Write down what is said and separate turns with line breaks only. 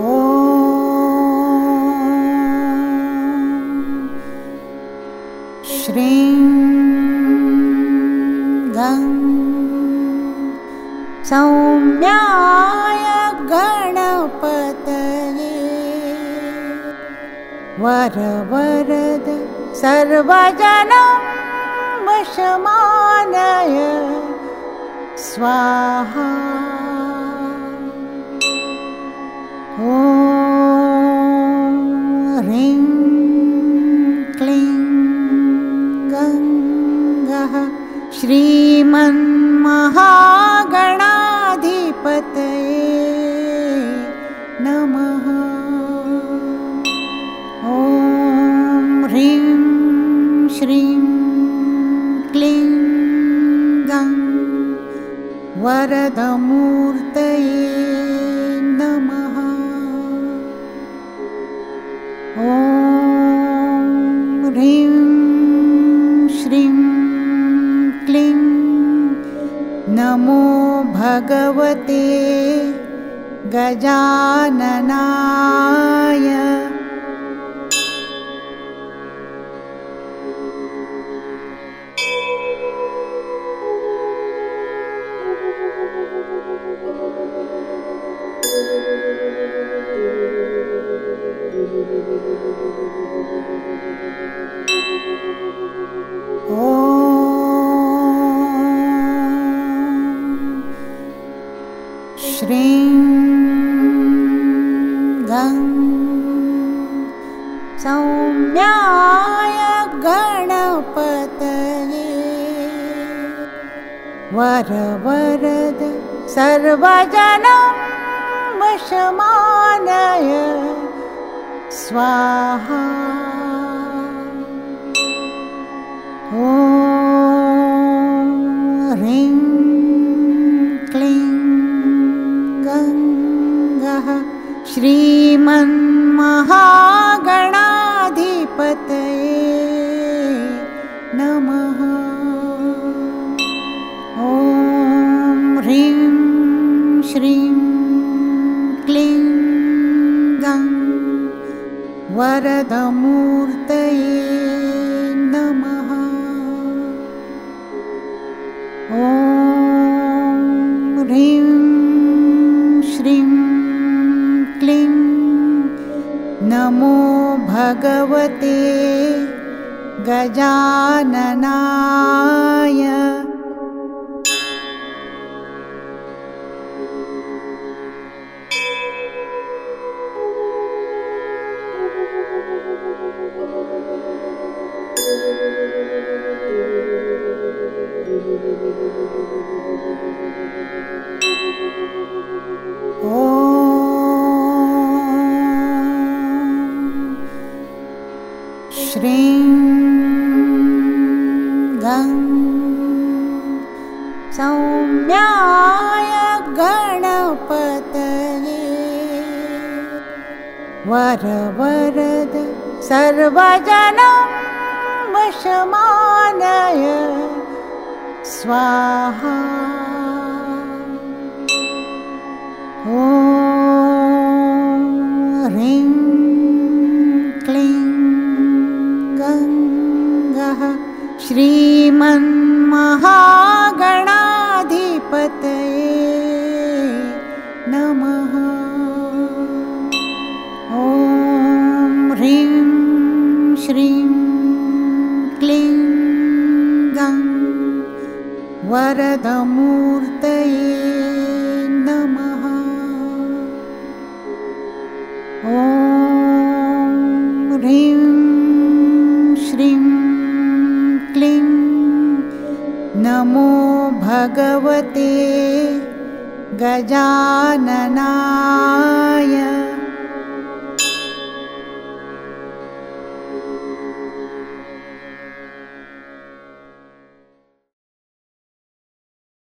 ओ ग सौम्याय गणपतये वरवर सर्वजनम् वशमानय स्वाहा। श्रीमन्महागणाधिपतये वरदमूर्तये नमः। ॐ ह्रीं श्रीं नमो भगवते गजाननाय श्रीं गं वरवरद सर्वजनं वशमानय। स्वाहा। श्रीमन्महागणाधिपतये वरदमूर्तये नमः। ॐ ह्रीं नमो भगवते गजाननाय श्रीं गं सौम्याय गणपतये वरवरद सर्वजनं वशमानय स्वाहा श्रीं क्लीं गं वरदमूर्तये नमः। ॐ ह्रीं नमो भगवते गजाननाय